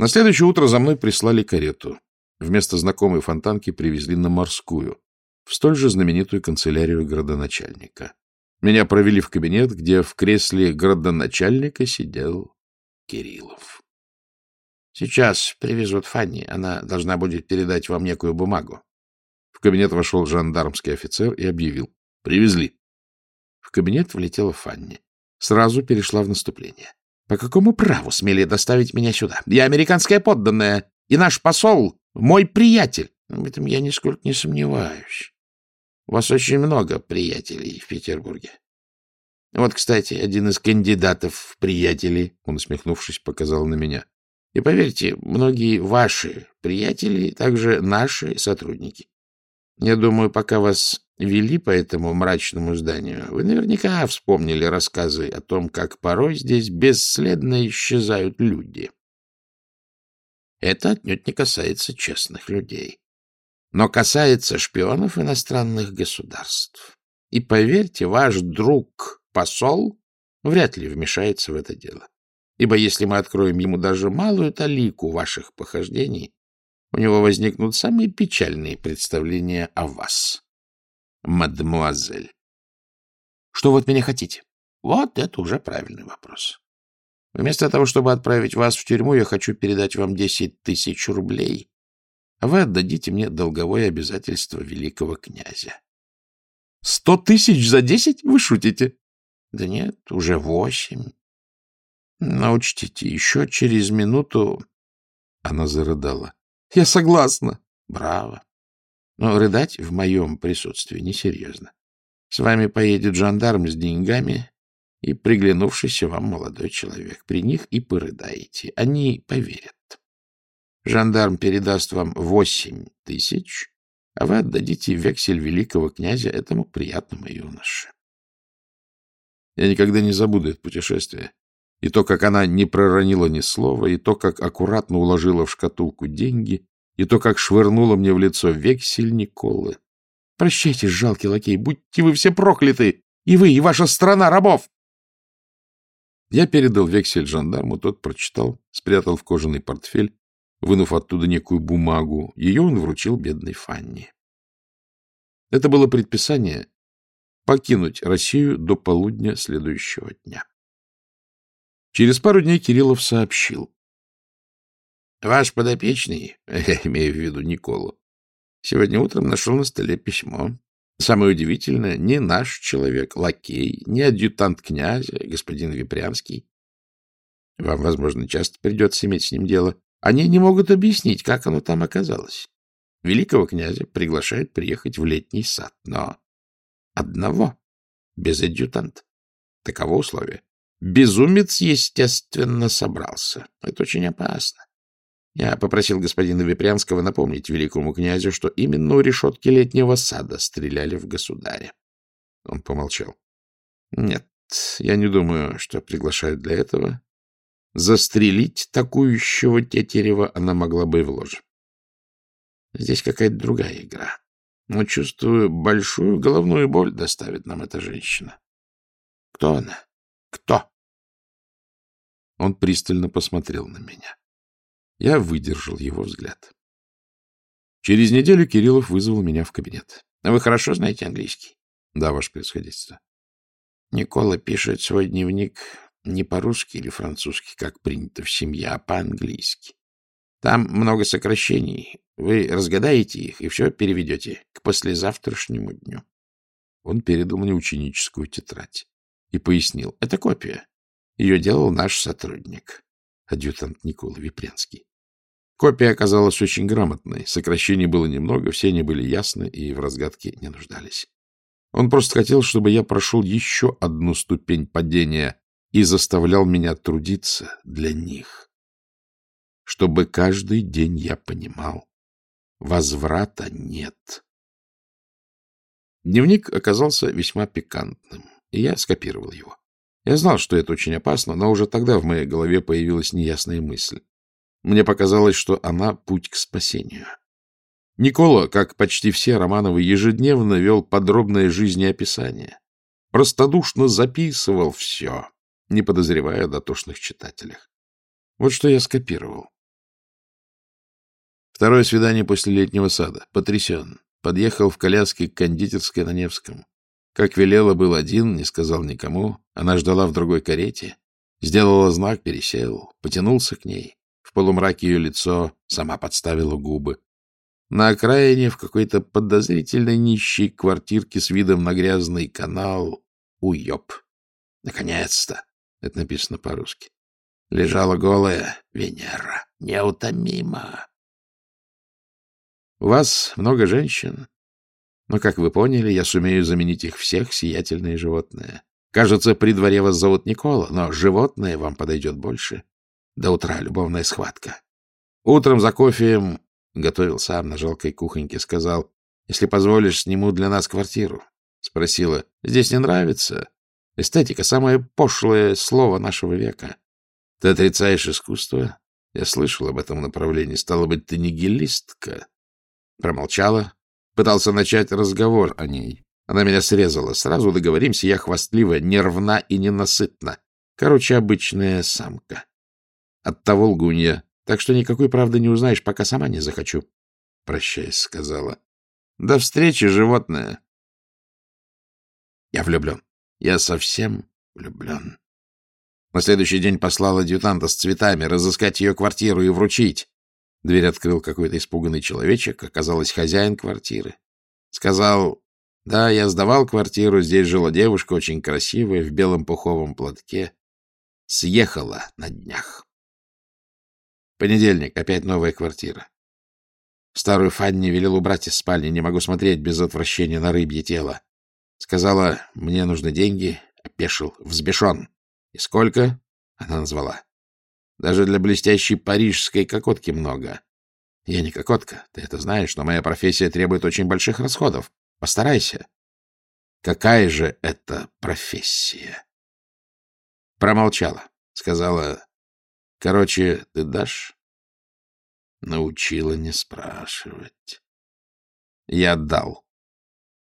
На следующее утро за мной прислали карету. Вместо знакомой фонтанки привезли на морскую, в столь же знаменитую канцелярию градоначальника. Меня провели в кабинет, где в кресле градоначальника сидел Кириллов. — Сейчас привезут Фанни. Она должна будет передать вам некую бумагу. В кабинет вошел жандармский офицер и объявил. — Привезли. В кабинет влетела Фанни. Сразу перешла в наступление. — По какому праву смели доставить меня сюда? Я американская подданная, и наш посол — мой приятель. В этом я нисколько не сомневаюсь. У вас очень много приятелей в Петербурге. Вот, кстати, один из кандидатов в приятели, он, усмехнувшись, показал на меня. И поверьте, многие ваши приятели также наши сотрудники. Я думаю, пока вас вели по этому мрачному зданию, вы наверняка вспомнили рассказы о том, как порой здесь бесследно исчезают люди. Это отнюдь не касается честных людей, но касается шпионов иностранных государств. И поверьте, ваш друг, посол, вряд ли вмешается в это дело. Ибо если мы откроем ему даже малую талику ваших похождений, у него возникнут самые печальные представления о вас, мадемуазель. Что вы от меня хотите? Вот это уже правильный вопрос. Вместо того, чтобы отправить вас в тюрьму, я хочу передать вам десять тысяч рублей, а вы отдадите мне долговое обязательство великого князя. — Сто тысяч за десять? Вы шутите? — Да нет, уже восемь. Но еще через минуту... Она зарыдала. — Я согласна. — Браво. Но рыдать в моем присутствии несерьезно. С вами поедет жандарм с деньгами и приглянувшийся вам молодой человек. При них и порыдаете. Они поверят. Жандарм передаст вам восемь тысяч, а вы отдадите вексель великого князя этому приятному юноше. Я никогда не забуду это путешествие. И то, как она не проронила ни слова, и то, как аккуратно уложила в шкатулку деньги, и то, как швырнула мне в лицо вексель Николы. Прощайте, жалкий лакей, будьте вы все прокляты, и вы, и ваша страна рабов! Я передал вексель жандарму, тот прочитал, спрятал в кожаный портфель, вынув оттуда некую бумагу. Ее он вручил бедной Фанни. Это было предписание покинуть Россию до полудня следующего дня. Через пару дней Кириллов сообщил. — Ваш подопечный, я имею в виду Николу, сегодня утром нашел на столе письмо. Самое удивительное, не наш человек, лакей, не адъютант князя, господин Випрянский. Вам, возможно, часто придется иметь с ним дело. Они не могут объяснить, как оно там оказалось. Великого князя приглашают приехать в летний сад, но одного, без адъютанта. Таково условие. Безумец, естественно, собрался. Это очень опасно. Я попросил господина Випрянского напомнить великому князю, что именно у решетки летнего сада стреляли в государя. Он помолчал. — Нет, я не думаю, что приглашают для этого. Застрелить такующего Тетерева она могла бы и в ложе. Здесь какая-то другая игра. Но, чувствую, большую головную боль доставит нам эта женщина. Кто она? Кто? Он пристально посмотрел на меня. Я выдержал его взгляд. Через неделю Кириллов вызвал меня в кабинет. — Вы хорошо знаете английский? — Да, ваше происходительство. Никола пишет свой дневник не по-русски или французски, как принято в семье, а по-английски. Там много сокращений. Вы разгадаете их и все переведете к послезавтрашнему дню. Он передал мне ученическую тетрадь и пояснил. Это копия. Ее делал наш сотрудник, адъютант Никола Випрянский. Копия оказалась очень грамотной, сокращений было немного, все они были ясны и в разгадке не нуждались. Он просто хотел, чтобы я прошел еще одну ступень падения и заставлял меня трудиться для них, чтобы каждый день я понимал, возврата нет. Дневник оказался весьма пикантным, и я скопировал его. Я знал, что это очень опасно, но уже тогда в моей голове появилась неясная мысль. Мне показалось, что она — путь к спасению. Никола, как почти все Романовы, ежедневно вел подробное жизнеописание. Простодушно записывал все, не подозревая о дотошных читателях. Вот что я скопировал. Второе свидание после летнего сада. Потрясен. Подъехал в коляске к кондитерской на Невском. Как велела, был один, не сказал никому. Она ждала в другой карете. Сделала знак, пересел, потянулся к ней. В полумраке ее лицо сама подставила губы. На окраине в какой-то подозрительно нищей квартирке с видом на грязный канал уеб. Наконец-то! Это написано по-русски. Лежала голая Венера, неутомима. У вас много женщин, но, как вы поняли, я сумею заменить их всех сиятельное животное. Кажется, при дворе вас зовут Никола, но животное вам подойдет больше. До утра любовная схватка. Утром за кофеем готовил сам на жалкой кухоньке, сказал, если позволишь, сниму для нас квартиру. Спросила, здесь не нравится? Эстетика — самое пошлое слово нашего века. Ты отрицаешь искусство? Я слышал об этом направлении. Стало быть, ты нигилистка. Промолчала. Пытался начать разговор о ней. Она меня срезала. Сразу договоримся, я хвастливая, нервна и ненасытна. Короче, обычная самка. Оттого лгунья. Так что никакой правды не узнаешь, пока сама не захочу. Прощаясь, сказала. До встречи, животное. Я влюблен. Я совсем влюблен. На следующий день послал адъютанта с цветами разыскать ее квартиру и вручить. Дверь открыл какой-то испуганный человечек, оказалось, хозяин квартиры. Сказал, да, я сдавал квартиру, здесь жила девушка, очень красивая, в белом пуховом платке. Съехала на днях. Понедельник, опять новая квартира. Старую Фанни велел убрать из спальни, не могу смотреть без отвращения на рыбье тело. Сказала, мне нужны деньги, опешил, взбешен. И сколько? Она назвала. Даже для блестящей парижской кокотки много. Я не кокотка, ты это знаешь, но моя профессия требует очень больших расходов. Постарайся. Какая же это профессия? Промолчала. Сказала, короче, ты дашь? Научила не спрашивать. Я дал.